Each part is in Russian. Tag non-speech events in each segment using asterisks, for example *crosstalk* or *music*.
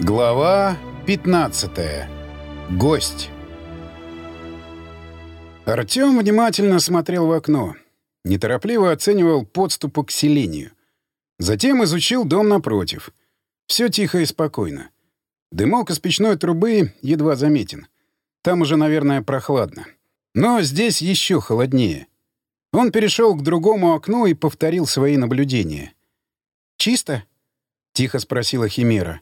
Глава 15. Гость. Артём внимательно смотрел в окно. Неторопливо оценивал подступы к селению. Затем изучил дом напротив. Все тихо и спокойно. Дымок из печной трубы едва заметен. Там уже, наверное, прохладно. Но здесь еще холоднее. Он перешел к другому окну и повторил свои наблюдения. «Чисто?» — тихо спросила Химера.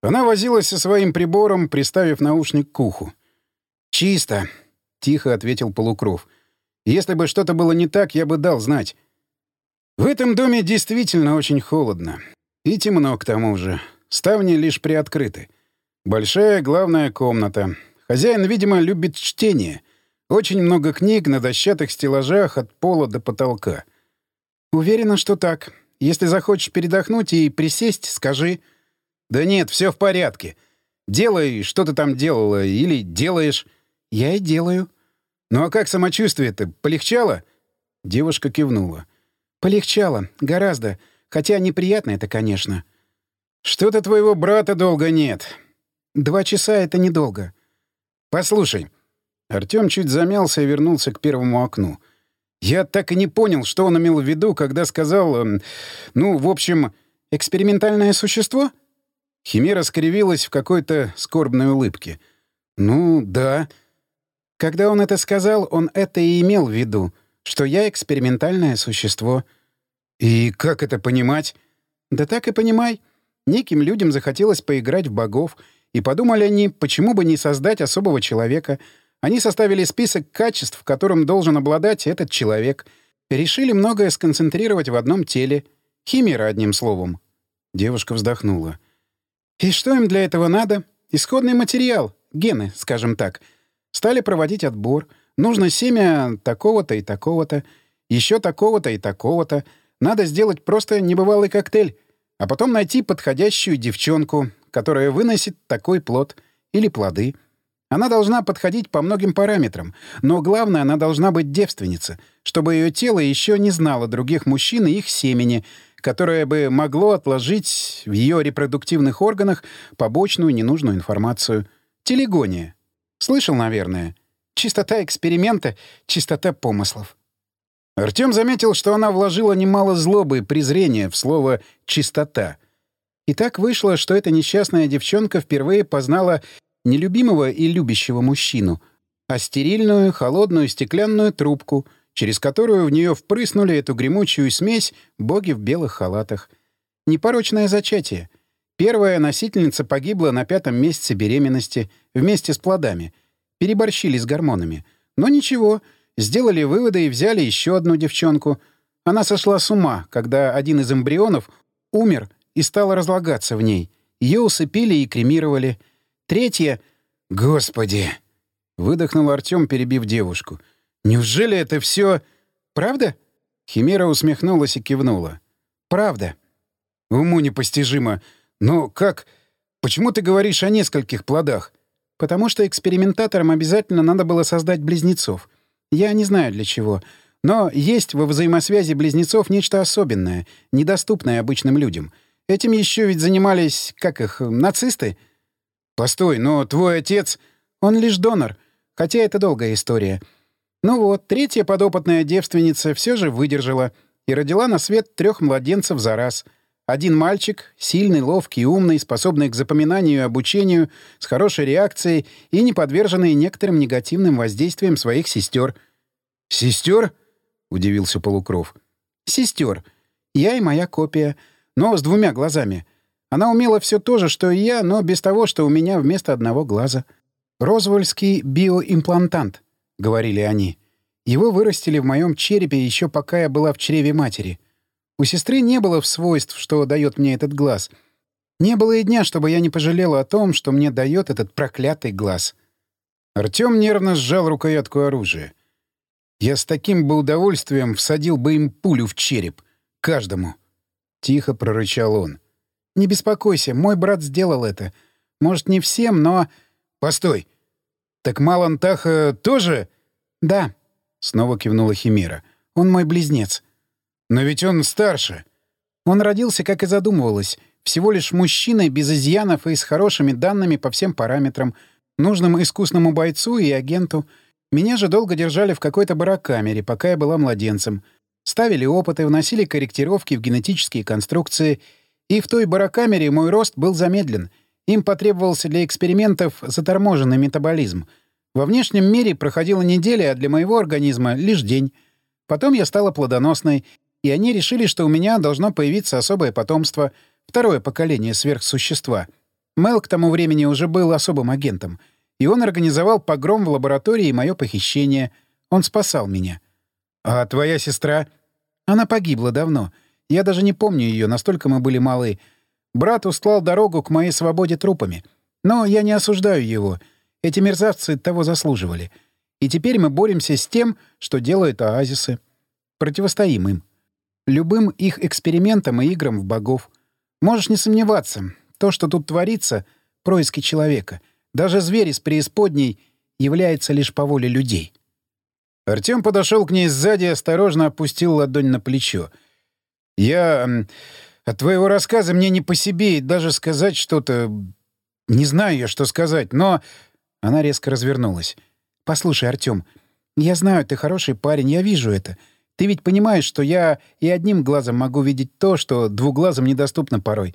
Она возилась со своим прибором, приставив наушник к уху. «Чисто», — тихо ответил Полукров. «Если бы что-то было не так, я бы дал знать». В этом доме действительно очень холодно. И темно к тому же. Ставни лишь приоткрыты. Большая главная комната. Хозяин, видимо, любит чтение. Очень много книг на дощатых стеллажах от пола до потолка. «Уверена, что так. Если захочешь передохнуть и присесть, скажи...» «Да нет, все в порядке. Делай, что ты там делала, или делаешь». «Я и делаю». «Ну а как самочувствие-то? Полегчало?» Девушка кивнула. «Полегчало. Гораздо. Хотя неприятно это, конечно». «Что-то твоего брата долго нет». «Два часа — это недолго». «Послушай». Артём чуть замялся и вернулся к первому окну. «Я так и не понял, что он имел в виду, когда сказал... Эм, ну, в общем, экспериментальное существо?» Химера скривилась в какой-то скорбной улыбке. «Ну, да». Когда он это сказал, он это и имел в виду, что я экспериментальное существо. «И как это понимать?» «Да так и понимай. Неким людям захотелось поиграть в богов, и подумали они, почему бы не создать особого человека. Они составили список качеств, которым должен обладать этот человек. Решили многое сконцентрировать в одном теле. Химера, одним словом». Девушка вздохнула. И что им для этого надо? Исходный материал, гены, скажем так. Стали проводить отбор. Нужно семя такого-то и такого-то, еще такого-то и такого-то. Надо сделать просто небывалый коктейль, а потом найти подходящую девчонку, которая выносит такой плод или плоды. Она должна подходить по многим параметрам, но главное, она должна быть девственница, чтобы ее тело еще не знало других мужчин и их семени — которое бы могло отложить в ее репродуктивных органах побочную ненужную информацию. Телегония. Слышал, наверное. Чистота эксперимента, чистота помыслов. Артем заметил, что она вложила немало злобы и презрения в слово «чистота». И так вышло, что эта несчастная девчонка впервые познала нелюбимого и любящего мужчину, а стерильную, холодную стеклянную трубку — через которую в нее впрыснули эту гремучую смесь боги в белых халатах. Непорочное зачатие. Первая носительница погибла на пятом месяце беременности вместе с плодами. Переборщили с гормонами. Но ничего, сделали выводы и взяли еще одну девчонку. Она сошла с ума, когда один из эмбрионов умер и стал разлагаться в ней. Ее усыпили и кремировали. Третья... «Господи!» — выдохнул Артем, перебив девушку — Неужели это все правда? Химера усмехнулась и кивнула. Правда. Уму непостижимо. Но как? Почему ты говоришь о нескольких плодах? Потому что экспериментаторам обязательно надо было создать близнецов. Я не знаю для чего. Но есть во взаимосвязи близнецов нечто особенное, недоступное обычным людям. Этим еще ведь занимались, как их, нацисты? Постой, но твой отец... Он лишь донор. Хотя это долгая история. Ну вот, третья подопытная девственница все же выдержала и родила на свет трех младенцев за раз. Один мальчик, сильный, ловкий, умный, способный к запоминанию и обучению, с хорошей реакцией и не подверженный некоторым негативным воздействиям своих сестер. «Сестер?» — удивился Полукров. «Сестер. Я и моя копия, но с двумя глазами. Она умела все то же, что и я, но без того, что у меня вместо одного глаза. Розвольский биоимплантант». — говорили они. «Его вырастили в моем черепе еще пока я была в чреве матери. У сестры не было свойств, что дает мне этот глаз. Не было и дня, чтобы я не пожалела о том, что мне дает этот проклятый глаз». Артем нервно сжал рукоятку оружия. «Я с таким бы удовольствием всадил бы им пулю в череп. Каждому». Тихо прорычал он. «Не беспокойся, мой брат сделал это. Может, не всем, но...» «Постой!» «Так Малантаха тоже...» «Да», — снова кивнула Химера. «Он мой близнец». «Но ведь он старше». «Он родился, как и задумывалось, всего лишь мужчиной без изъянов и с хорошими данными по всем параметрам, нужным искусному бойцу и агенту. Меня же долго держали в какой-то барокамере, пока я была младенцем. Ставили опыты, вносили корректировки в генетические конструкции. И в той барокамере мой рост был замедлен. Им потребовался для экспериментов заторможенный метаболизм. Во внешнем мире проходила неделя, а для моего организма — лишь день. Потом я стала плодоносной, и они решили, что у меня должно появиться особое потомство, второе поколение сверхсущества. Мел к тому времени уже был особым агентом, и он организовал погром в лаборатории и мое похищение. Он спасал меня. «А твоя сестра?» «Она погибла давно. Я даже не помню ее, настолько мы были малы. Брат устлал дорогу к моей свободе трупами. Но я не осуждаю его. Эти мерзавцы того заслуживали. И теперь мы боремся с тем, что делают оазисы. Противостоим им. Любым их экспериментам и играм в богов. Можешь не сомневаться, то, что тут творится — происки человека. Даже зверь из преисподней является лишь по воле людей. Артем подошел к ней сзади и осторожно опустил ладонь на плечо. «Я... От твоего рассказа мне не по себе, и даже сказать что-то... Не знаю я, что сказать, но...» Она резко развернулась. «Послушай, Артем, я знаю, ты хороший парень, я вижу это. Ты ведь понимаешь, что я и одним глазом могу видеть то, что двуглазом недоступно порой.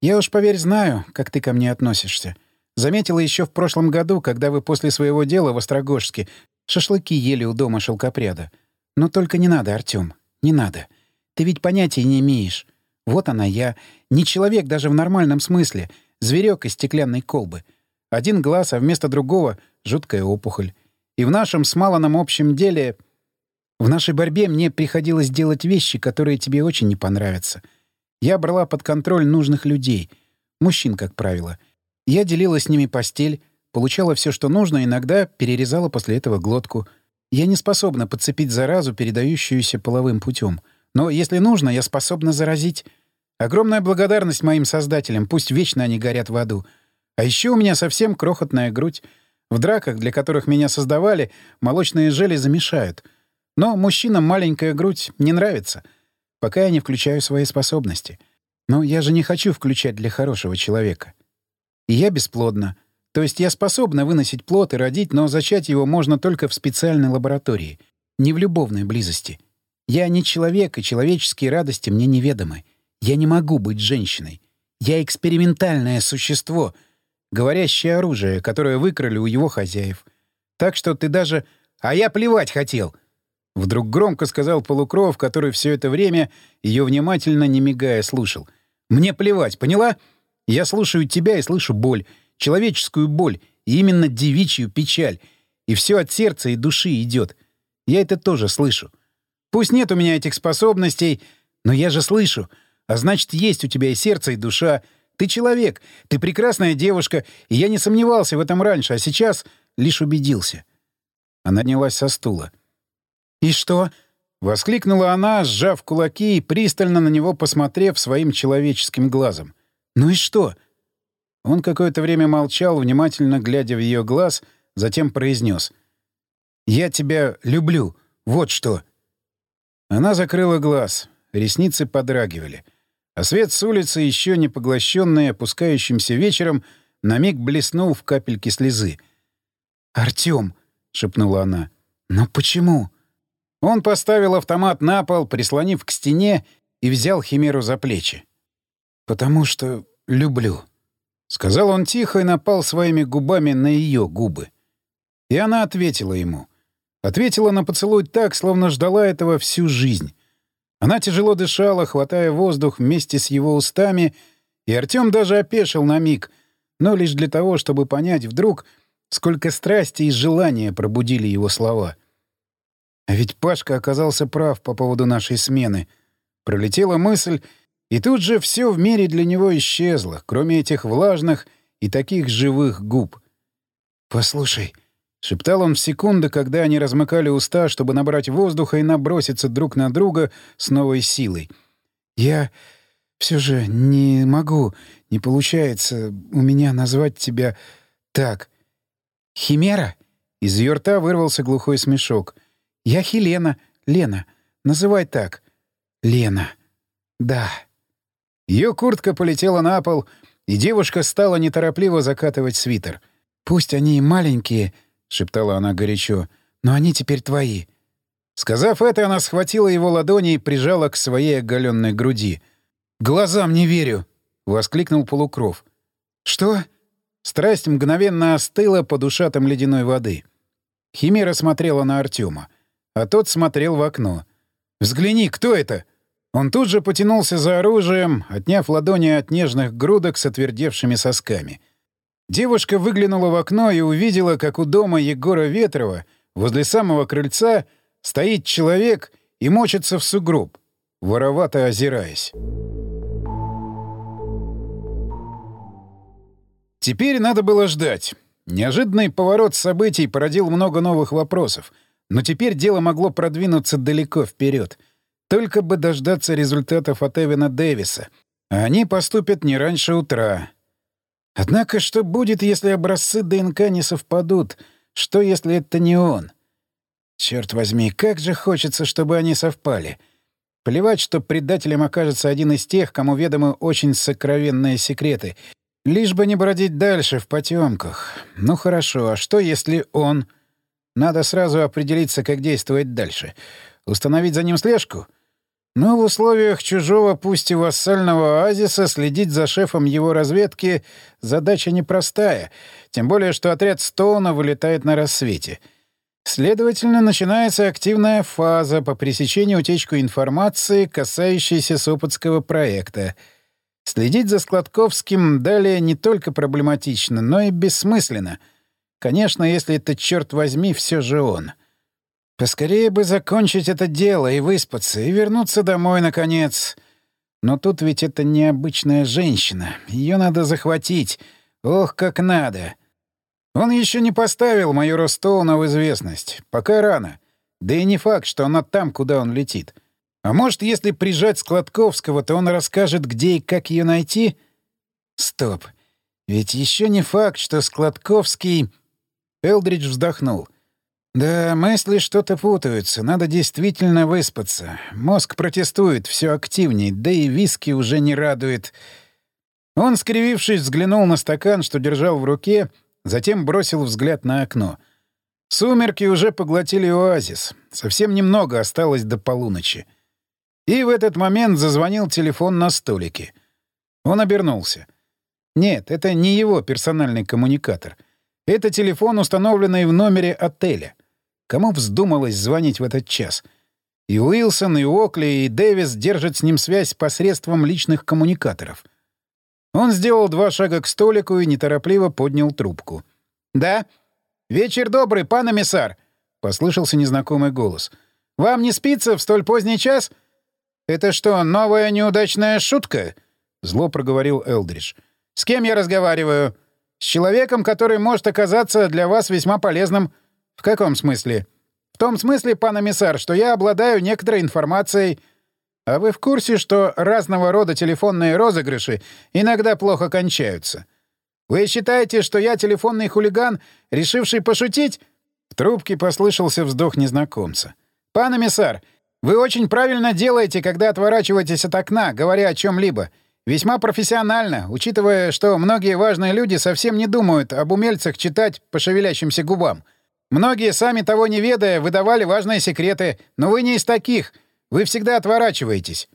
Я уж, поверь, знаю, как ты ко мне относишься. Заметила еще в прошлом году, когда вы после своего дела в Острогожске шашлыки ели у дома шелкопряда. Но только не надо, Артем, не надо. Ты ведь понятия не имеешь. Вот она я, не человек даже в нормальном смысле, зверек из стеклянной колбы. Один глаз, а вместо другого — жуткая опухоль. И в нашем с общем деле в нашей борьбе мне приходилось делать вещи, которые тебе очень не понравятся. Я брала под контроль нужных людей. Мужчин, как правило. Я делила с ними постель, получала все, что нужно, иногда перерезала после этого глотку. Я не способна подцепить заразу, передающуюся половым путем. Но если нужно, я способна заразить. Огромная благодарность моим создателям, пусть вечно они горят в аду. А еще у меня совсем крохотная грудь. В драках, для которых меня создавали, молочные железы мешают — но мужчинам маленькая грудь не нравится, пока я не включаю свои способности. Но я же не хочу включать для хорошего человека. И я бесплодна. То есть я способна выносить плод и родить, но зачать его можно только в специальной лаборатории, не в любовной близости. Я не человек, и человеческие радости мне неведомы. Я не могу быть женщиной. Я экспериментальное существо, говорящее оружие, которое выкрали у его хозяев. Так что ты даже... А я плевать хотел! Вдруг громко сказал полукров, который все это время ее внимательно, не мигая, слушал. «Мне плевать, поняла? Я слушаю тебя и слышу боль. Человеческую боль. И именно девичью печаль. И все от сердца и души идет. Я это тоже слышу. Пусть нет у меня этих способностей, но я же слышу. А значит, есть у тебя и сердце, и душа. Ты человек, ты прекрасная девушка, и я не сомневался в этом раньше, а сейчас лишь убедился». Она поднялась со стула. «И что?» — воскликнула она, сжав кулаки и пристально на него посмотрев своим человеческим глазом. «Ну и что?» Он какое-то время молчал, внимательно глядя в ее глаз, затем произнес. «Я тебя люблю. Вот что». Она закрыла глаз, ресницы подрагивали. А свет с улицы, еще не поглощенный опускающимся вечером, на миг блеснул в капельке слезы. «Артём!» — шепнула она. «Но почему?» Он поставил автомат на пол, прислонив к стене, и взял Химеру за плечи. «Потому что люблю», — сказал он тихо и напал своими губами на ее губы. И она ответила ему. Ответила на поцелуй так, словно ждала этого всю жизнь. Она тяжело дышала, хватая воздух вместе с его устами, и Артем даже опешил на миг, но лишь для того, чтобы понять вдруг, сколько страсти и желания пробудили его слова — а ведь Пашка оказался прав по поводу нашей смены. Пролетела мысль, и тут же все в мире для него исчезло, кроме этих влажных и таких живых губ. «Послушай», — шептал он в секунды, когда они размыкали уста, чтобы набрать воздуха и наброситься друг на друга с новой силой. «Я все же не могу, не получается у меня назвать тебя так. Химера?» Из ее рта вырвался глухой смешок — «Я Хелена. Лена. Называй так». «Лена. Да». Ее куртка полетела на пол, и девушка стала неторопливо закатывать свитер. «Пусть они и маленькие», — шептала она горячо, — «но они теперь твои». Сказав это, она схватила его ладони и прижала к своей оголенной груди. «Глазам не верю!» — воскликнул полукров. «Что?» Страсть мгновенно остыла под ушатом ледяной воды. Химера смотрела на Артема, а тот смотрел в окно. «Взгляни, кто это?» Он тут же потянулся за оружием, отняв ладони от нежных грудок с отвердевшими сосками. Девушка выглянула в окно и увидела, как у дома Егора Ветрова возле самого крыльца стоит человек и мочится в сугроб, воровато озираясь. Теперь надо было ждать. Неожиданный поворот событий породил много новых вопросов, но теперь дело могло продвинуться далеко вперед — только бы дождаться результатов от Эвина Дэвиса. А они поступят не раньше утра. Однако что будет, если образцы ДНК не совпадут? Что, если это не он? Черт возьми, как же хочется, чтобы они совпали. Плевать, что предателем окажется один из тех, кому ведомы очень сокровенные секреты. Лишь бы не бродить дальше в потемках. Ну хорошо, а что, если он... Надо сразу определиться, как действовать дальше. Установить за ним слежку? Но в условиях чужого, пусть и вассального оазиса, следить за шефом его разведки — задача непростая, тем более что отряд Стоуна вылетает на рассвете. Следовательно, начинается активная фаза по пресечению утечку информации, касающейся Сопотского проекта. Следить за Складковским далее не только проблематично, но и бессмысленно. Конечно, если это, черт возьми, все же он — Поскорее бы закончить это дело и выспаться, и вернуться домой, наконец. Но тут ведь это необычная женщина. Ее надо захватить. Ох, как надо. Он еще не поставил майора Стоуна в известность. Пока рано. Да и не факт, что она там, куда он летит. А может, если прижать Складковского, то он расскажет, где и как ее найти? Стоп. Ведь еще не факт, что Складковский... Элдридж вздохнул. «Да, мысли что-то путаются. Надо действительно выспаться. Мозг протестует все активней, да и виски уже не радует». Он, скривившись, взглянул на стакан, что держал в руке, затем бросил взгляд на окно. Сумерки уже поглотили оазис. Совсем немного осталось до полуночи. И в этот момент зазвонил телефон на столике. Он обернулся. Нет, это не его персональный коммуникатор. Это телефон, установленный в номере отеля. Кому вздумалось звонить в этот час? И Уилсон, и Окли, и Дэвис держат с ним связь посредством личных коммуникаторов. Он сделал два шага к столику и неторопливо поднял трубку. «Да? Вечер добрый, пан эмиссар!» — послышался незнакомый голос. «Вам не спится в столь поздний час?» «Это что, новая неудачная шутка?» — зло проговорил Элдридж. «С кем я разговариваю? С человеком, который может оказаться для вас весьма полезным. «В каком смысле?» «В том смысле, пан эмиссар, что я обладаю некоторой информацией. А вы в курсе, что разного рода телефонные розыгрыши иногда плохо кончаются? Вы считаете, что я телефонный хулиган, решивший пошутить?» В трубке послышался вздох незнакомца. «Пан эмиссар, вы очень правильно делаете, когда отворачиваетесь от окна, говоря о чем либо Весьма профессионально, учитывая, что многие важные люди совсем не думают об умельцах читать по шевелящимся губам. Многие, сами того не ведая, выдавали важные секреты, но вы не из таких. Вы всегда отворачиваетесь».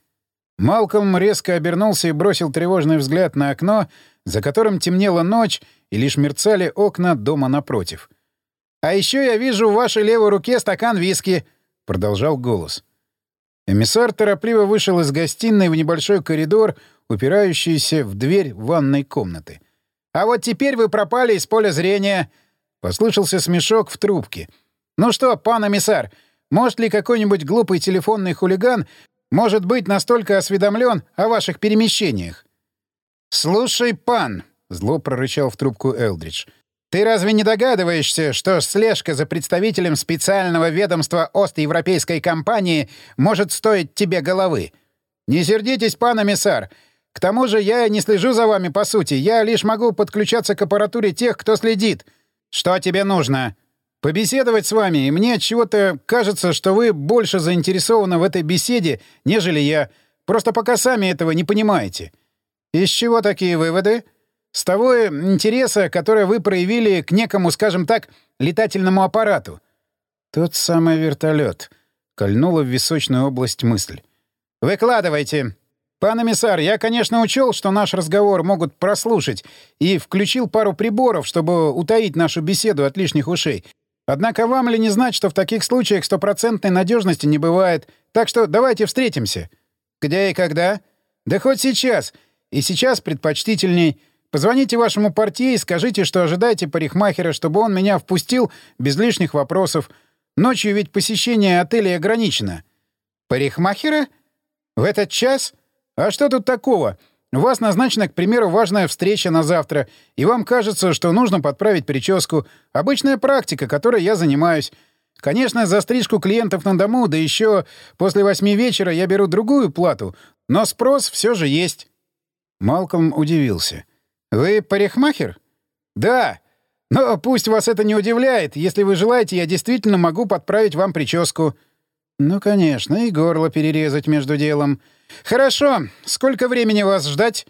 Малком резко обернулся и бросил тревожный взгляд на окно, за которым темнела ночь, и лишь мерцали окна дома напротив. «А еще я вижу в вашей левой руке стакан виски», — продолжал голос. Эмиссар торопливо вышел из гостиной в небольшой коридор, упирающийся в дверь ванной комнаты. «А вот теперь вы пропали из поля зрения. Послышался смешок в трубке. «Ну что, пан эмиссар, может ли какой-нибудь глупый телефонный хулиган может быть настолько осведомлен о ваших перемещениях?» «Слушай, пан», — зло прорычал в трубку Элдридж, «ты разве не догадываешься, что слежка за представителем специального ведомства Остевропейской компании может стоить тебе головы? Не сердитесь, пан эмиссар, к тому же я не слежу за вами по сути, я лишь могу подключаться к аппаратуре тех, кто следит». «Что тебе нужно?» «Побеседовать с вами, и мне чего-то кажется, что вы больше заинтересованы в этой беседе, нежели я. Просто пока сами этого не понимаете. Из чего такие выводы? С того интереса, который вы проявили к некому, скажем так, летательному аппарату. Тот самый вертолет. Кольнула в височную область мысль. «Выкладывайте!» «Пан эмиссар, я, конечно, учел, что наш разговор могут прослушать, и включил пару приборов, чтобы утаить нашу беседу от лишних ушей. Однако вам ли не знать, что в таких случаях стопроцентной надежности не бывает, так что давайте встретимся». «Где и когда?» «Да хоть сейчас. И сейчас предпочтительней. Позвоните вашему партии и скажите, что ожидаете парикмахера, чтобы он меня впустил без лишних вопросов. Ночью ведь посещение отеля ограничено». «Парикмахера? В этот час?» «А что тут такого? У вас назначена, к примеру, важная встреча на завтра, и вам кажется, что нужно подправить прическу. Обычная практика, которой я занимаюсь. Конечно, за стрижку клиентов на дому, да еще после восьми вечера я беру другую плату, но спрос все же есть». Малком удивился. «Вы парикмахер?» «Да. Но пусть вас это не удивляет. Если вы желаете, я действительно могу подправить вам прическу». «Ну, конечно, и горло перерезать между делом». «Хорошо. Сколько времени вас ждать?»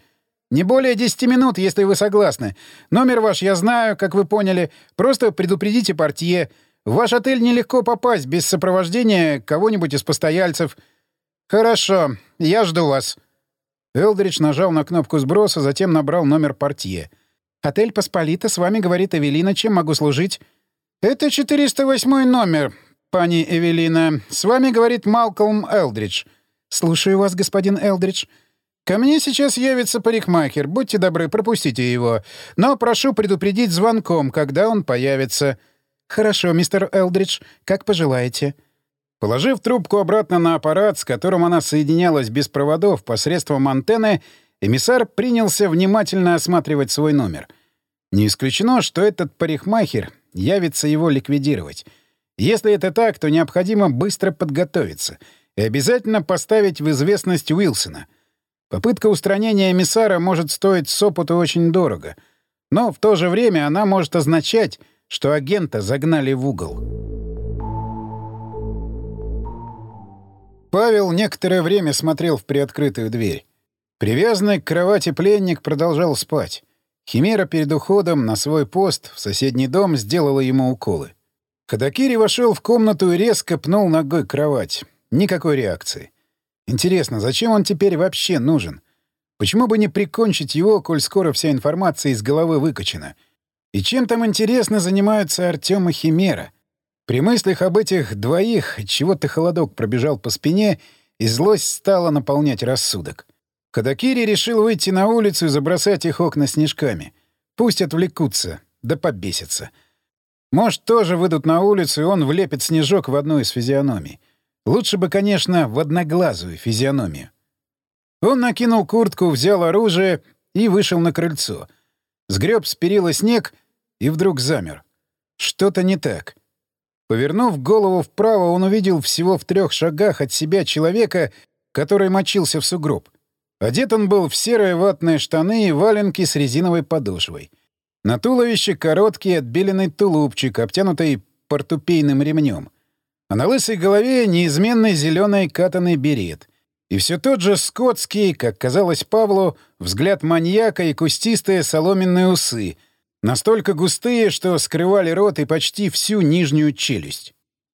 «Не более десяти минут, если вы согласны. Номер ваш я знаю, как вы поняли. Просто предупредите портье. В ваш отель нелегко попасть без сопровождения кого-нибудь из постояльцев». «Хорошо. Я жду вас». Элдридж нажал на кнопку сброса, затем набрал номер портье. «Отель Посполита, с вами говорит Эвелина. Чем могу служить?» «Это 408 номер, пани Эвелина. С вами говорит Малкольм Элдридж». «Слушаю вас, господин Элдридж». «Ко мне сейчас явится парикмахер. Будьте добры, пропустите его. Но прошу предупредить звонком, когда он появится». «Хорошо, мистер Элдридж, как пожелаете». Положив трубку обратно на аппарат, с которым она соединялась без проводов посредством антенны, эмиссар принялся внимательно осматривать свой номер. Не исключено, что этот парикмахер явится его ликвидировать. Если это так, то необходимо быстро подготовиться — и обязательно поставить в известность Уилсона. Попытка устранения эмиссара может стоить с опыту очень дорого, но в то же время она может означать, что агента загнали в угол. Павел некоторое время смотрел в приоткрытую дверь. Привязанный к кровати пленник продолжал спать. Химера перед уходом на свой пост в соседний дом сделала ему уколы. Хадакири вошел в комнату и резко пнул ногой кровать. Никакой реакции. Интересно, зачем он теперь вообще нужен? Почему бы не прикончить его, коль скоро вся информация из головы выкачена? И чем там, интересно, занимаются Артём и Химера? При мыслях об этих двоих чего-то холодок пробежал по спине, и злость стала наполнять рассудок. Кадакири решил выйти на улицу и забросать их окна снежками. Пусть отвлекутся, да побесятся. Может, тоже выйдут на улицу, и он влепит снежок в одну из физиономий. Лучше бы, конечно, в одноглазую физиономию. Он накинул куртку, взял оружие и вышел на крыльцо. Сгреб с перила снег и вдруг замер. Что-то не так. Повернув голову вправо, он увидел всего в трех шагах от себя человека, который мочился в сугроб. Одет он был в серые ватные штаны и валенки с резиновой подошвой. На туловище короткий отбеленный тулупчик, обтянутый портупейным ремнем — а на лысой голове неизменный зеленый катанный берет. И все тот же скотский, как казалось Павлу, взгляд маньяка и кустистые соломенные усы, настолько густые, что скрывали рот и почти всю нижнюю челюсть.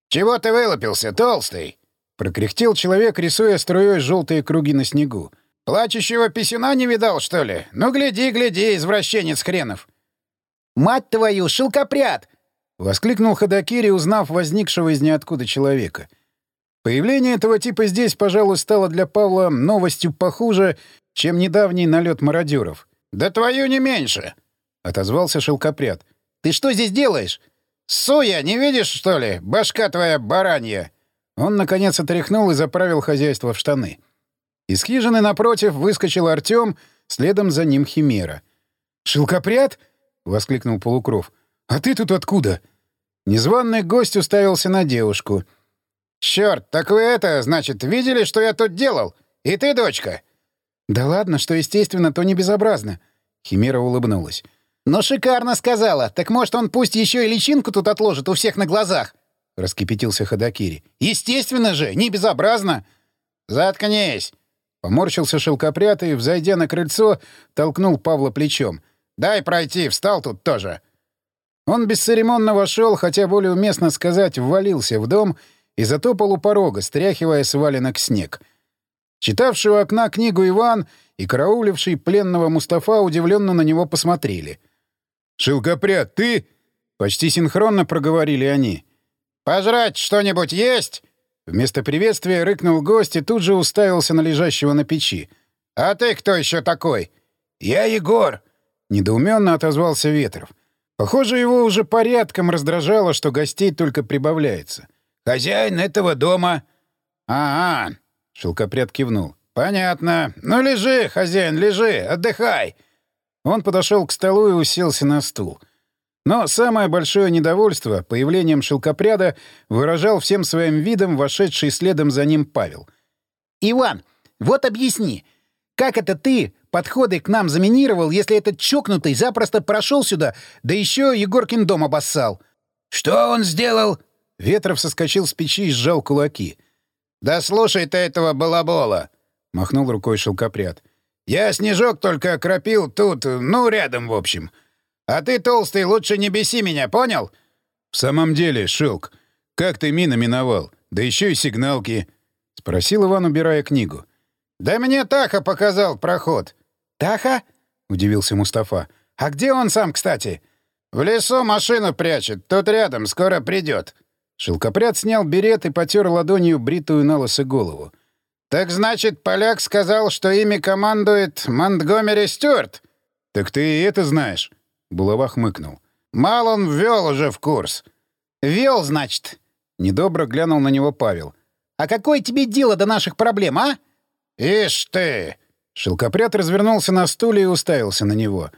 «Чего ты вылупился, толстый?» — прокряхтел человек, рисуя струей желтые круги на снегу. «Плачущего писюна не видал, что ли? Ну, гляди, гляди, извращенец хренов!» «Мать твою, шелкопряд!» — воскликнул Ходокири, узнав возникшего из ниоткуда человека. Появление этого типа здесь, пожалуй, стало для Павла новостью похуже, чем недавний налет мародеров. «Да твою не меньше!» — отозвался шелкопряд. «Ты что здесь делаешь? Суя, не видишь, что ли? Башка твоя баранья!» Он, наконец, отряхнул и заправил хозяйство в штаны. Из хижины напротив выскочил Артем, следом за ним Химера. «Шелкопряд?» — воскликнул Полукров. «А ты тут откуда?» Незваный гость уставился на девушку. «Чёрт, так вы это, значит, видели, что я тут делал? И ты, дочка?» «Да ладно, что естественно, то не безобразно». Химера улыбнулась. «Ну, шикарно сказала. Так может, он пусть еще и личинку тут отложит у всех на глазах?» — раскипятился Ходокири. «Естественно же, не безобразно!» «Заткнись!» Поморщился шелкопряд и, взойдя на крыльцо, толкнул Павла плечом. «Дай пройти, встал тут тоже». Он бесцеремонно вошел, хотя более уместно сказать, ввалился в дом и затопал у порога, стряхивая с валенок снег. Читавший у окна книгу Иван и карауливший пленного Мустафа удивленно на него посмотрели. «Шелкопряд, ты...» — почти синхронно проговорили они. «Пожрать что-нибудь есть?» Вместо приветствия рыкнул гость и тут же уставился на лежащего на печи. «А ты кто еще такой?» «Я Егор!» — недоуменно отозвался Ветров. Похоже, его уже порядком раздражало, что гостей только прибавляется. «Хозяин этого дома». «А-а!» — шелкопряд кивнул. «Понятно. Ну, лежи, хозяин, лежи, отдыхай!» Он подошел к столу и уселся на стул. Но самое большое недовольство появлением шелкопряда выражал всем своим видом вошедший следом за ним Павел. «Иван, вот объясни, как это ты подходы к нам заминировал, если этот чокнутый запросто прошел сюда, да еще Егоркин дом обоссал?» «Что он сделал?» Ветров соскочил с печи и сжал кулаки. «Да слушай ты этого балабола!» — махнул рукой шелкопряд. «Я снежок только окропил тут, ну, рядом, в общем. А ты, толстый, лучше не беси меня, понял? — В самом деле, Шелк, как ты мина миновал? Да еще и сигналки. — спросил Иван, убирая книгу. — Да мне Таха показал проход. — Таха? — удивился Мустафа. — А где он сам, кстати? — В лесу машину прячет, тут рядом, скоро придет. Шелкопряд снял берет и потер ладонью бритую на лысо голову. — Так значит, поляк сказал, что ими командует Монтгомери Стюарт? — Так ты и это знаешь. Булава хмыкнул. «Мал он ввел уже в курс». «Вел, значит?» Недобро глянул на него Павел. «А какое тебе дело до наших проблем, а?» «Ишь ты!» Шелкопряд развернулся на стуле и уставился на него.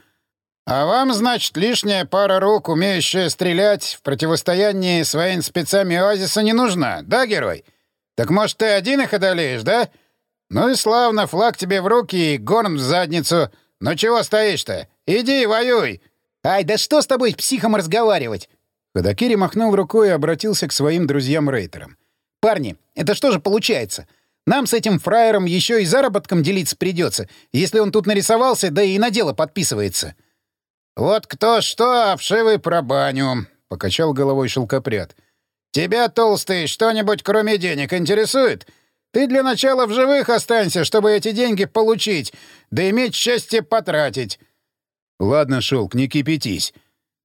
«А вам, значит, лишняя пара рук, умеющая стрелять в противостоянии с военспецами Оазиса не нужна, да, герой? Так, может, ты один их одолеешь, да? Ну и славно, флаг тебе в руки и горн в задницу. Ну чего стоишь-то? Иди, воюй!» «Ай, да что с тобой, психом, разговаривать?» Ходокири махнул рукой и обратился к своим друзьям-рейтерам. «Парни, это что же получается? Нам с этим фраером еще и заработком делиться придется, если он тут нарисовался, да и на дело подписывается». «Вот кто что, обшивый про баню», — покачал головой шелкопряд. «Тебя, толстый, что-нибудь кроме денег интересует? Ты для начала в живых останься, чтобы эти деньги получить, да иметь счастье потратить. «Ладно, Шелк, не кипятись».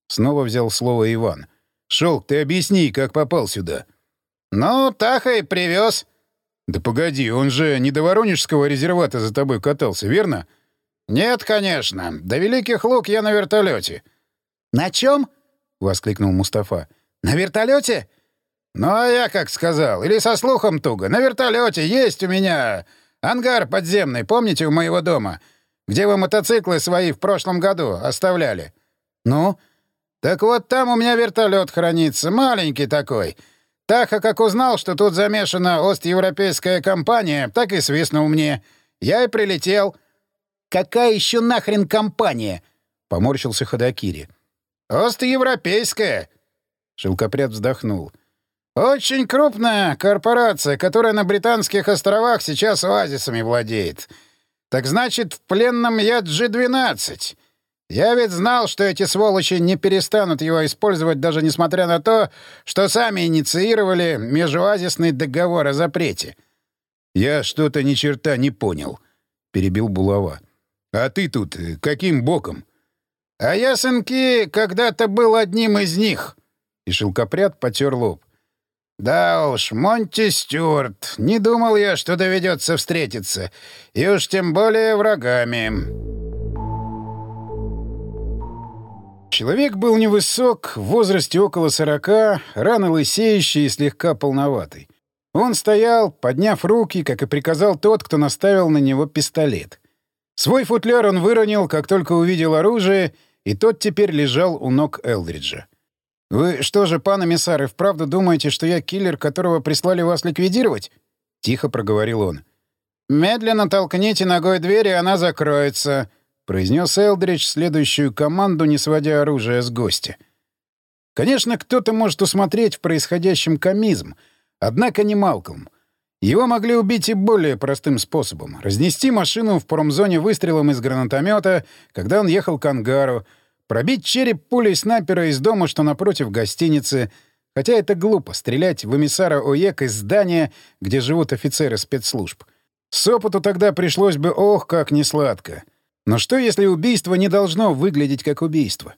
Снова взял слово Иван. «Шелк, ты объясни, как попал сюда». «Ну, Таха и привез». «Да погоди, он же не до Воронежского резервата за тобой катался, верно?» «Нет, конечно. До Великих Луг я на вертолете. «На чем?» — воскликнул Мустафа. «На вертолете?» «Ну, а я как сказал. Или со слухом туго. На вертолете есть у меня ангар подземный, помните, у моего дома?» Где вы мотоциклы свои в прошлом году оставляли? Ну? Так вот там у меня вертолет хранится, маленький такой. Таха как узнал, что тут замешана остевропейская компания, так и свистнул мне. Я и прилетел. Какая еще нахрен компания? Поморщился Ходокири. Остевропейская. Шелкопряд вздохнул. Очень крупная корпорация, которая на Британских островах сейчас оазисами владеет. Так значит, в пленном я G-12. Я ведь знал, что эти сволочи не перестанут его использовать, даже несмотря на то, что сами инициировали межоазисный договор о запрете. «Я что-то ни черта не понял», — перебил Булава. «А ты тут э, каким боком?» «А я, сынки, когда-то был одним из них», — и шелкопряд потер лоб. «Да уж, Монти Стюарт. Не думал я, что доведется встретиться. И уж тем более врагами». Человек был невысок, в возрасте около сорока, рано лысеющий и слегка полноватый. Он стоял, подняв руки, как и приказал тот, кто наставил на него пистолет. Свой футляр он выронил, как только увидел оружие, и тот теперь лежал у ног Элдриджа. «Вы что же, пан эмиссар, и вправду думаете, что я киллер, которого прислали вас ликвидировать?» — тихо проговорил он. «Медленно толкните ногой дверь, и она закроется», — произнес Элдридж следующую команду, не сводя оружие с гостя. Конечно, кто-то может усмотреть в происходящем комизм, однако не Малком. Его могли убить и более простым способом. Разнести машину в промзоне выстрелом из гранатомета, когда он ехал к ангару, пробить череп пулей снайпера из дома, что напротив гостиницы. Хотя это глупо — стрелять в эмиссара ОЕК из здания, где живут офицеры спецслужб. С опыту тогда пришлось бы ох, как несладко. Но что, если убийство не должно выглядеть как убийство?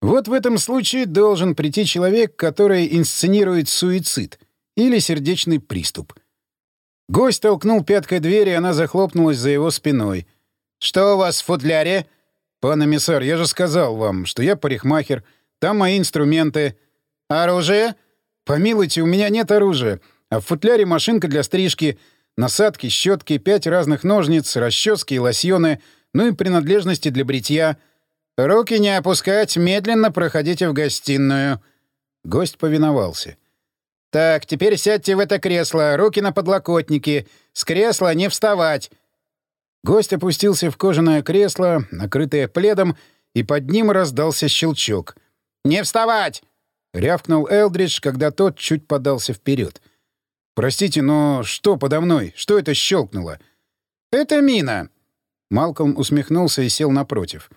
Вот в этом случае должен прийти человек, который инсценирует суицид или сердечный приступ. Гость толкнул пяткой дверь, и она захлопнулась за его спиной. «Что у вас в футляре?» «Пан эмиссар, я же сказал вам, что я парикмахер. Там мои инструменты». «Оружие?» «Помилуйте, у меня нет оружия. А в футляре машинка для стрижки, насадки, щетки, пять разных ножниц, расчески и лосьоны — ну и принадлежности для бритья. Руки не опускать, медленно проходите в гостиную. Гость повиновался. Так, теперь сядьте в это кресло, руки на подлокотники. С кресла не вставать. Гость опустился в кожаное кресло, накрытое пледом, и под ним раздался щелчок. «Не вставать!» — рявкнул Элдридж, когда тот чуть подался вперед. «Простите, но что подо мной? Что это щелкнуло?» «Это мина. Малком усмехнулся и сел напротив.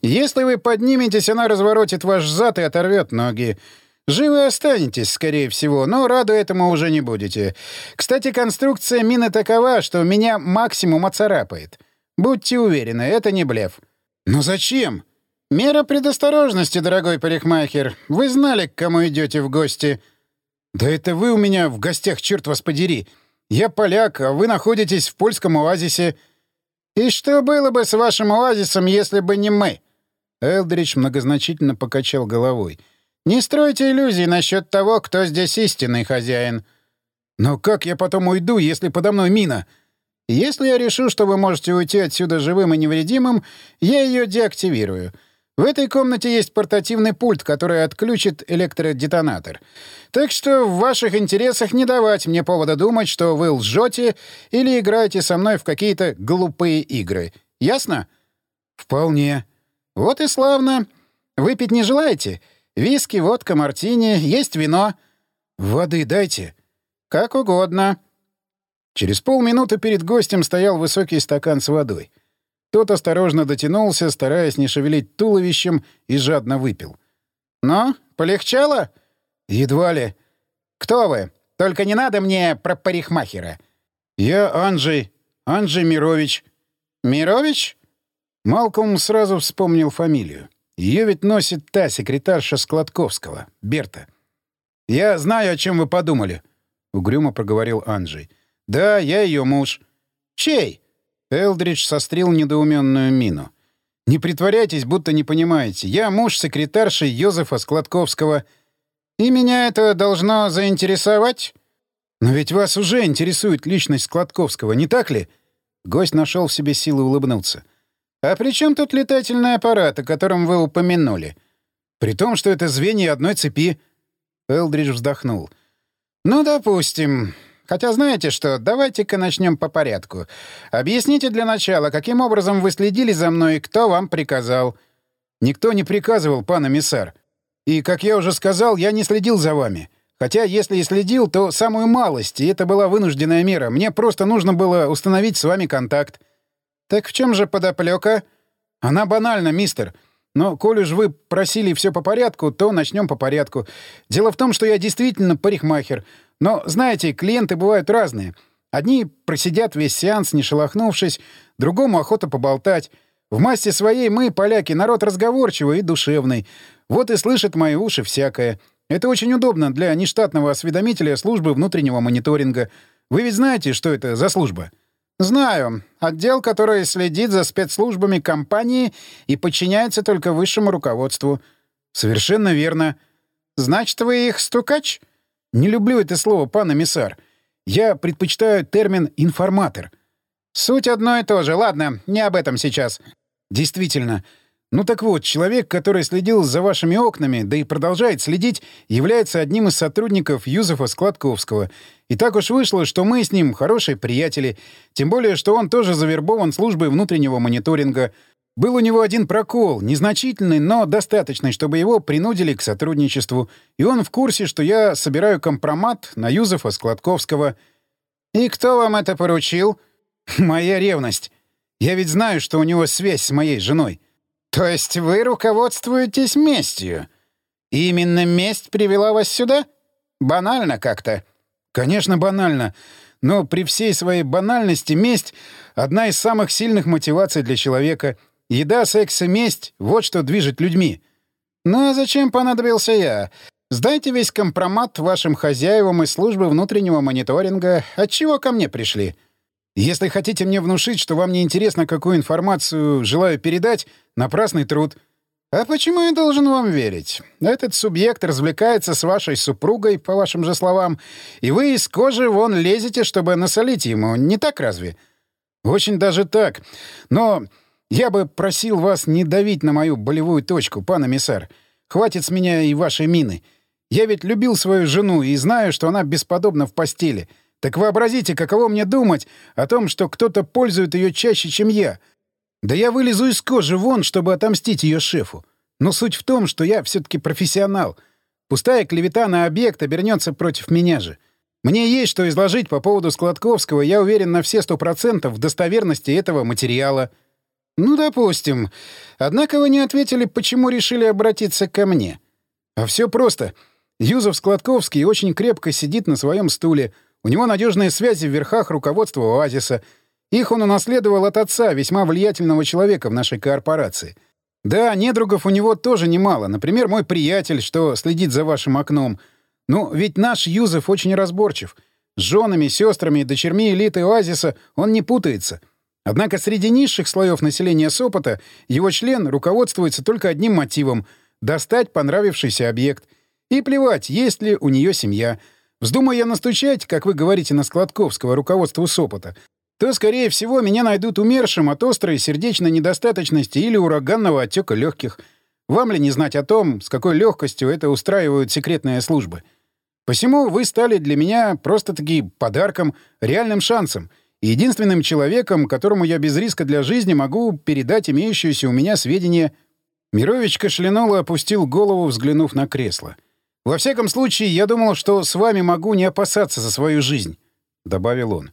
«Если вы подниметесь, она разворотит ваш зад и оторвет ноги. Живы останетесь, скорее всего, но рады этому уже не будете. Кстати, конструкция мины такова, что меня максимум оцарапает. Будьте уверены, это не блеф». «Но зачем?» «Мера предосторожности, дорогой парикмахер. Вы знали, к кому идете в гости». «Да это вы у меня в гостях, черт вас подери. Я поляк, а вы находитесь в польском оазисе». «И что было бы с вашим оазисом, если бы не мы?» Элдрич многозначительно покачал головой. «Не стройте иллюзий насчет того, кто здесь истинный хозяин». «Но как я потом уйду, если подо мной мина?» «Если я решу, что вы можете уйти отсюда живым и невредимым, я ее деактивирую. В этой комнате есть портативный пульт, который отключит электродетонатор. Так что в ваших интересах не давать мне повода думать, что вы лжете или играете со мной в какие-то глупые игры. Ясно? Вполне. Вот и славно. Выпить не желаете? Виски, водка, мартини, есть вино. Воды дайте. Как угодно. Через полминуты перед гостем стоял высокий стакан с водой. Тот осторожно дотянулся, стараясь не шевелить туловищем, и жадно выпил. «Ну, полегчало?» «Едва ли». «Кто вы? Только не надо мне про парикмахера». «Я Анджей. Анджей Мирович». «Мирович?» Малком сразу вспомнил фамилию. Ее ведь носит та секретарша Складковского, Берта. «Я знаю, о чем вы подумали», — угрюмо проговорил Анджей. «Да, я ее муж». «Чей?» Элдридж сострил недоуменную мину. «Не притворяйтесь, будто не понимаете. Я муж секретарши Йозефа Складковского. И меня это должно заинтересовать?» «Но ведь вас уже интересует личность Складковского, не так ли?» Гость нашел в себе силы улыбнуться. «А при чем тут летательный аппарат, о котором вы упомянули?» «При том, что это звенья одной цепи...» Элдридж вздохнул. «Ну, допустим. Хотя знаете что, давайте-ка начнем по порядку. Объясните для начала, каким образом вы следили за мной и кто вам приказал. Никто не приказывал, пан эмиссар. И, как я уже сказал, я не следил за вами. Хотя, если и следил, то самую малость, и это была вынужденная мера. Мне просто нужно было установить с вами контакт. Так в чем же подоплека? Она банальна, мистер. Но, коль уж вы просили все по порядку, то начнем по порядку. Дело в том, что я действительно парикмахер. Но, знаете, клиенты бывают разные. Одни просидят весь сеанс, не шелохнувшись, другому охота поболтать. В масти своей мы, поляки, народ разговорчивый и душевный. Вот и слышат мои уши всякое. Это очень удобно для нештатного осведомителя службы внутреннего мониторинга. Вы ведь знаете, что это за служба? Знаю. Отдел, который следит за спецслужбами компании и подчиняется только высшему руководству. Совершенно верно. Значит, вы их стукач? — не люблю это слово, пан эмиссар. Я предпочитаю термин «информатор». Суть одно и то же. Ладно, не об этом сейчас. Действительно. Ну так вот, человек, который следил за вашими окнами, да и продолжает следить, является одним из сотрудников Юзефа Складковского. И так уж вышло, что мы с ним хорошие приятели. Тем более, что он тоже завербован службой внутреннего мониторинга — был у него один прокол, незначительный, но достаточный, чтобы его принудили к сотрудничеству, и он в курсе, что я собираю компромат на Юзефа Складковского. «И кто вам это поручил?» *laughs* «Моя ревность. Я ведь знаю, что у него связь с моей женой». «То есть вы руководствуетесь местью? Именно месть привела вас сюда? Банально как-то». «Конечно, банально. Но при всей своей банальности месть — одна из самых сильных мотиваций для человека. Еда, секс и месть — вот что движет людьми». «Ну а зачем понадобился я? Сдайте весь компромат вашим хозяевам из службы внутреннего мониторинга. Отчего ко мне пришли?» «Если хотите мне внушить, что вам не интересно, какую информацию желаю передать, напрасный труд». «А почему я должен вам верить? Этот субъект развлекается с вашей супругой, по вашим же словам, и вы из кожи вон лезете, чтобы насолить ему. Не так разве?» «Очень даже так. Но я бы просил вас не давить на мою болевую точку, пан эмиссар. Хватит с меня и вашей мины. Я ведь любил свою жену и знаю, что она бесподобна в постели. Так вообразите, каково мне думать о том, что кто-то пользует ее чаще, чем я». Да я вылезу из кожи вон, чтобы отомстить ее шефу. Но суть в том, что я все-таки профессионал. Пустая клевета на объект обернется против меня же. Мне есть что изложить по поводу Складковского, я уверен на все сто процентов в достоверности этого материала. Ну, допустим. Однако вы не ответили, почему решили обратиться ко мне. А все просто. Юзов Складковский очень крепко сидит на своем стуле. У него надежные связи в верхах руководства «Оазиса». Их он унаследовал от отца, весьма влиятельного человека в нашей корпорации. Да, недругов у него тоже немало. Например, мой приятель, что следит за вашим окном. Ну, ведь наш Юзеф очень разборчив. С женами, сестрами и дочерьми элиты оазиса он не путается. Однако среди низших слоев населения Сопота его член руководствуется только одним мотивом — достать понравившийся объект. И плевать, есть ли у нее семья. Вздумаю я настучать, как вы говорите, на Складковского руководству Сопота, то, скорее всего, меня найдут умершим от острой сердечной недостаточности или ураганного отека легких. Вам ли не знать о том, с какой легкостью это устраивают секретные службы? Посему вы стали для меня просто-таки подарком, реальным шансом единственным человеком, которому я без риска для жизни могу передать имеющиеся у меня сведения. Мирович кашлянул и опустил голову, взглянув на кресло. «Во всяком случае, я думал, что с вами могу не опасаться за свою жизнь», — добавил он.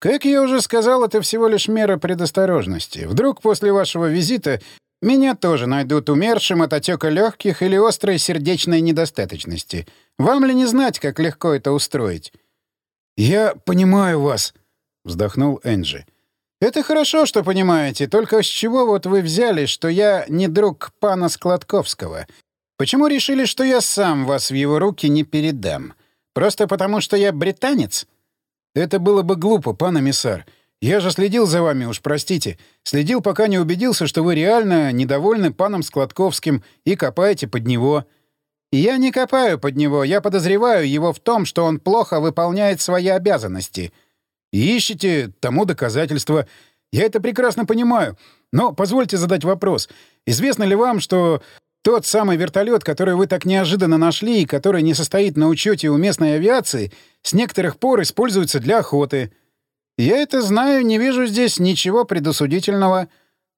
Как я уже сказал, это всего лишь мера предосторожности. Вдруг после вашего визита меня тоже найдут умершим от отека легких или острой сердечной недостаточности. Вам ли не знать, как легко это устроить? «Я понимаю вас», — вздохнул Энджи. «Это хорошо, что понимаете. Только с чего вот вы взяли, что я не друг пана Складковского? Почему решили, что я сам вас в его руки не передам? Просто потому, что я британец?» «Это было бы глупо, пан эмиссар. Я же следил за вами, уж простите. Следил, пока не убедился, что вы реально недовольны паном Складковским и копаете под него». «Я не копаю под него. Я подозреваю его в том, что он плохо выполняет свои обязанности». Ищете тому доказательства. Я это прекрасно понимаю. Но позвольте задать вопрос. Известно ли вам, что тот самый вертолет, который вы так неожиданно нашли и который не состоит на учете у местной авиации, с некоторых пор используется для охоты. Я это знаю, не вижу здесь ничего предусудительного.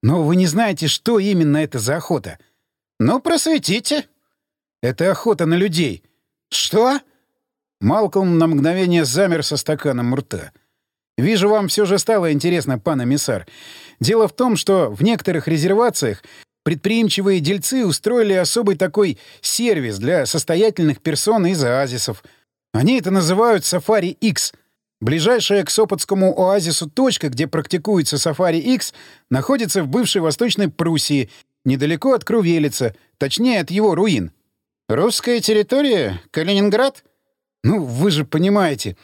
Но вы не знаете, что именно это за охота. Ну, просветите. Это охота на людей. Что? Малком на мгновение замер со стаканом рта. Вижу, вам все же стало интересно, пан эмиссар. Дело в том, что в некоторых резервациях Предприимчивые дельцы устроили особый такой сервис для состоятельных персон из оазисов. Они это называют «Сафари X». Ближайшая к Сопотскому оазису точка, где практикуется «Сафари X», находится в бывшей Восточной Пруссии, недалеко от Крувелица, точнее, от его руин. «Русская территория? Калининград?» «Ну, вы же понимаете.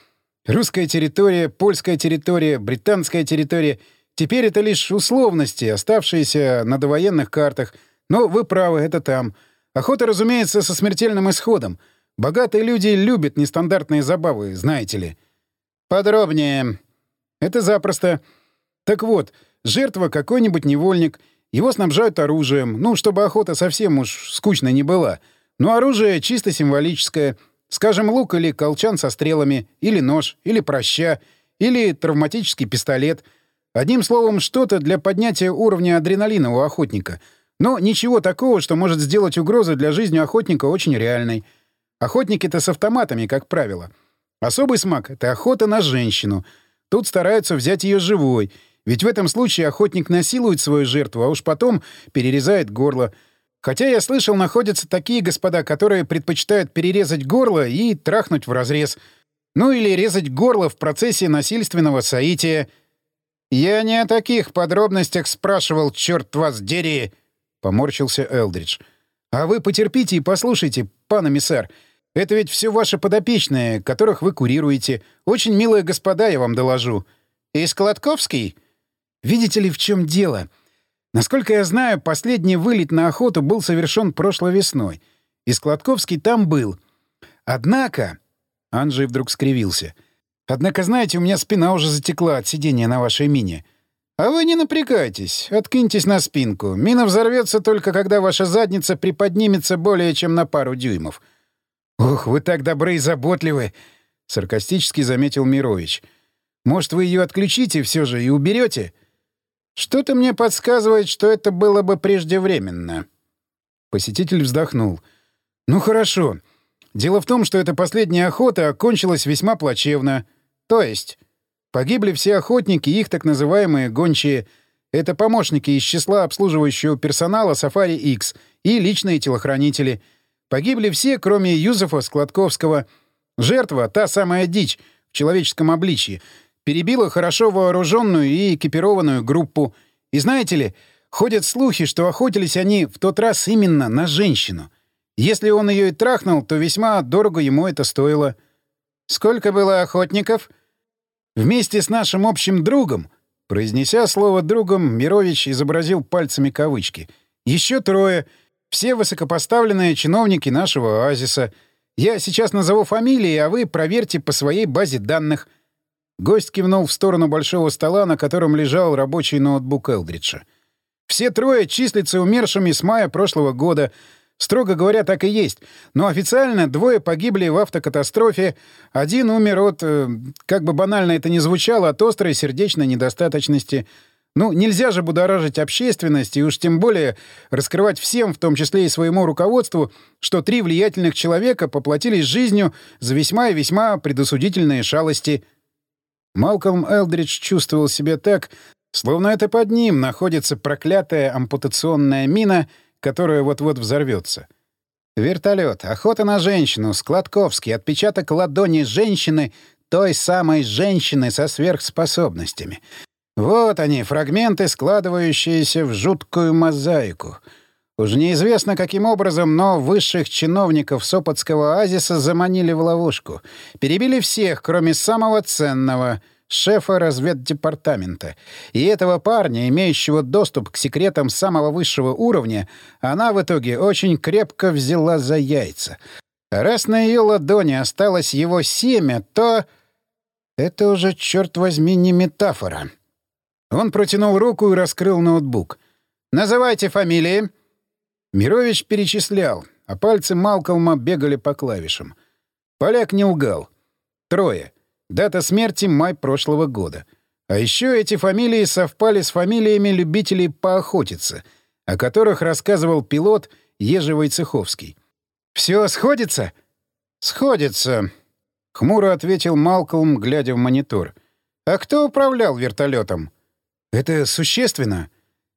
Русская территория, польская территория, британская территория — Теперь это лишь условности, оставшиеся на довоенных картах. Но вы правы, это там. Охота, разумеется, со смертельным исходом. Богатые люди любят нестандартные забавы, знаете ли. Подробнее. Это запросто. Так вот, жертва какой-нибудь невольник. Его снабжают оружием, ну, чтобы охота совсем уж скучной не была. Но оружие чисто символическое. Скажем, лук или колчан со стрелами, или нож, или проща, или травматический пистолет — Одним словом, что-то для поднятия уровня адреналина у охотника. Но ничего такого, что может сделать угрозу для жизни охотника очень реальной. Охотники-то с автоматами, как правило. Особый смак — это охота на женщину. Тут стараются взять ее живой, ведь в этом случае охотник насилует свою жертву, а уж потом перерезает горло. Хотя я слышал, находятся такие господа, которые предпочитают перерезать горло и трахнуть в разрез. Ну или резать горло в процессе насильственного соития. «Я не о таких подробностях спрашивал, черт вас дери!» — поморщился Элдридж. «А вы потерпите и послушайте, пан эмиссар. Это ведь все ваши подопечные, которых вы курируете. Очень милые господа, я вам доложу. И Складковский? Видите ли, в чем дело? Насколько я знаю, последний вылет на охоту был совершен прошлой весной. И Складковский там был. Однако... Анджей вдруг скривился. «Однако, знаете, у меня спина уже затекла от сидения на вашей мине. А вы не напрягайтесь, откиньтесь на спинку. Мина взорвется только когда ваша задница приподнимется более чем на пару дюймов. «Ох, вы так добры и заботливы!» — саркастически заметил Мирович. «Может, вы ее отключите все же и уберете? «Что-то мне подсказывает, что это было бы преждевременно». Посетитель вздохнул. «Ну хорошо. Дело в том, что эта последняя охота окончилась весьма плачевно. То есть погибли все охотники их так называемые гончие. Это помощники из числа обслуживающего персонала Safari X и личные телохранители — Погибли все, кроме Юзефа Складковского. Жертва, та самая дичь, в человеческом обличье, перебила хорошо вооруженную и экипированную группу. И знаете ли, ходят слухи, что охотились они в тот раз именно на женщину. Если он ее и трахнул, то весьма дорого ему это стоило. Сколько было охотников? Вместе с нашим общим другом, произнеся слово «другом», Мирович изобразил пальцами кавычки. Еще трое — все высокопоставленные чиновники нашего оазиса. Я сейчас назову фамилии, а вы проверьте по своей базе данных». Гость кивнул в сторону большого стола, на котором лежал рабочий ноутбук Элдриджа. «Все трое числятся умершими с мая прошлого года. Строго говоря, так и есть. Но официально двое погибли в автокатастрофе, один умер от, э, как бы банально это ни звучало, от острой сердечной недостаточности — ну, нельзя же будоражить общественность и уж тем более раскрывать всем, в том числе и своему руководству, что три влиятельных человека поплатились жизнью за весьма и весьма предосудительные шалости. Малкольм Элдридж чувствовал себя так, словно это под ним находится проклятая ампутационная мина, которая вот-вот взорвется. Вертолет, охота на женщину, Складковский, отпечаток ладони женщины, той самой женщины со сверхспособностями. Вот они, фрагменты, складывающиеся в жуткую мозаику. Уж неизвестно, каким образом, но высших чиновников Сопотского оазиса заманили в ловушку. Перебили всех, кроме самого ценного — шефа разведдепартамента. И этого парня, имеющего доступ к секретам самого высшего уровня, она в итоге очень крепко взяла за яйца. Раз на ее ладони осталось его семя, то... Это уже, черт возьми, не метафора. Он протянул руку и раскрыл ноутбук. «Называйте фамилии». Мирович перечислял, а пальцы Малкольма бегали по клавишам. Поляк не лгал. Трое. Дата смерти — май прошлого года. А еще эти фамилии совпали с фамилиями любителей поохотиться, о которых рассказывал пилот Ежи Войцеховский. «Все сходится?» «Сходится», — хмуро ответил Малкольм, глядя в монитор. «А кто управлял вертолетом? Это существенно.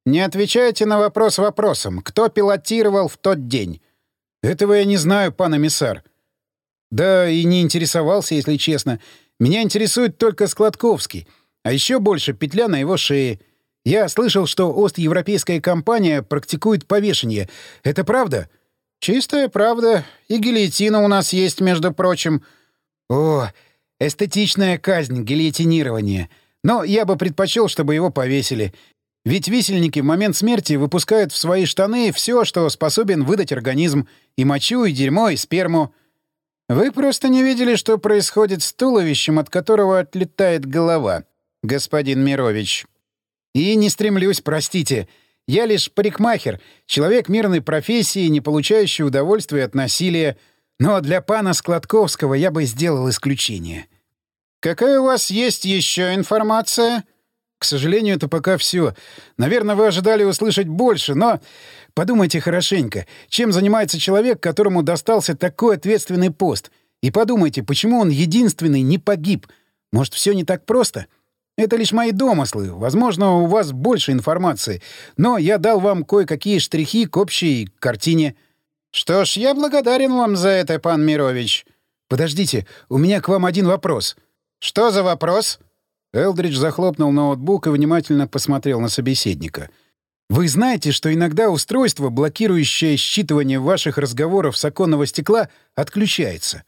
Не отвечайте на вопрос вопросом. Кто пилотировал в тот день? Этого я не знаю, пан эмиссар. Да и не интересовался, если честно. Меня интересует только Складковский. А еще больше петля на его шее. Я слышал, что Остевропейская компания практикует повешение. Это правда? Чистая правда. И гильотина у нас есть, между прочим. О, эстетичная казнь, гильотинирование — но я бы предпочел, чтобы его повесили. Ведь висельники в момент смерти выпускают в свои штаны все, что способен выдать организм. И мочу, и дерьмо, и сперму. Вы просто не видели, что происходит с туловищем, от которого отлетает голова, господин Мирович. И не стремлюсь, простите. Я лишь парикмахер, человек мирной профессии, не получающий удовольствия от насилия. Но для пана Складковского я бы сделал исключение. «Какая у вас есть еще информация?» «К сожалению, это пока все. Наверное, вы ожидали услышать больше, но подумайте хорошенько, чем занимается человек, которому достался такой ответственный пост. И подумайте, почему он единственный не погиб? Может, все не так просто? Это лишь мои домыслы. Возможно, у вас больше информации. Но я дал вам кое-какие штрихи к общей картине. Что ж, я благодарен вам за это, пан Мирович. Подождите, у меня к вам один вопрос. Что за вопрос? Элдридж захлопнул ноутбук и внимательно посмотрел на собеседника. «Вы знаете, что иногда устройство, блокирующее считывание ваших разговоров с оконного стекла, отключается?»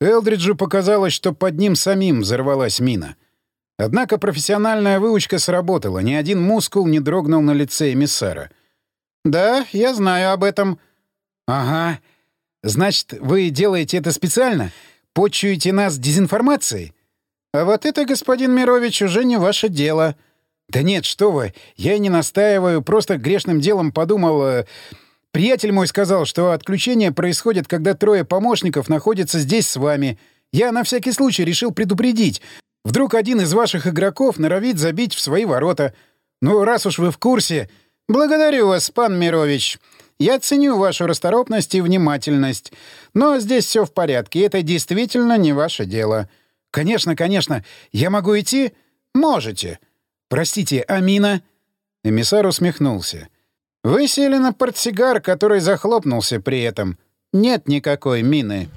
Элдриджу показалось, что под ним самим взорвалась мина. Однако профессиональная выучка сработала, ни один мускул не дрогнул на лице эмиссара. «Да, я знаю об этом». «Ага. Значит, вы делаете это специально? Почуете нас дезинформацией?» А вот это, господин Мирович, уже не ваше дело. Да нет, что вы, я не настаиваю, просто грешным делом подумал... Э, приятель мой сказал, что отключение происходит, когда трое помощников находятся здесь с вами. Я на всякий случай решил предупредить. Вдруг один из ваших игроков норовит забить в свои ворота. Ну, раз уж вы в курсе... Благодарю вас, пан Мирович. Я ценю вашу расторопность и внимательность. Но здесь все в порядке, это действительно не ваше дело. «Конечно, конечно. Я могу идти?» «Можете». «Простите, Амина?» Эмиссар усмехнулся. «Вы сели на портсигар, который захлопнулся при этом. Нет никакой мины».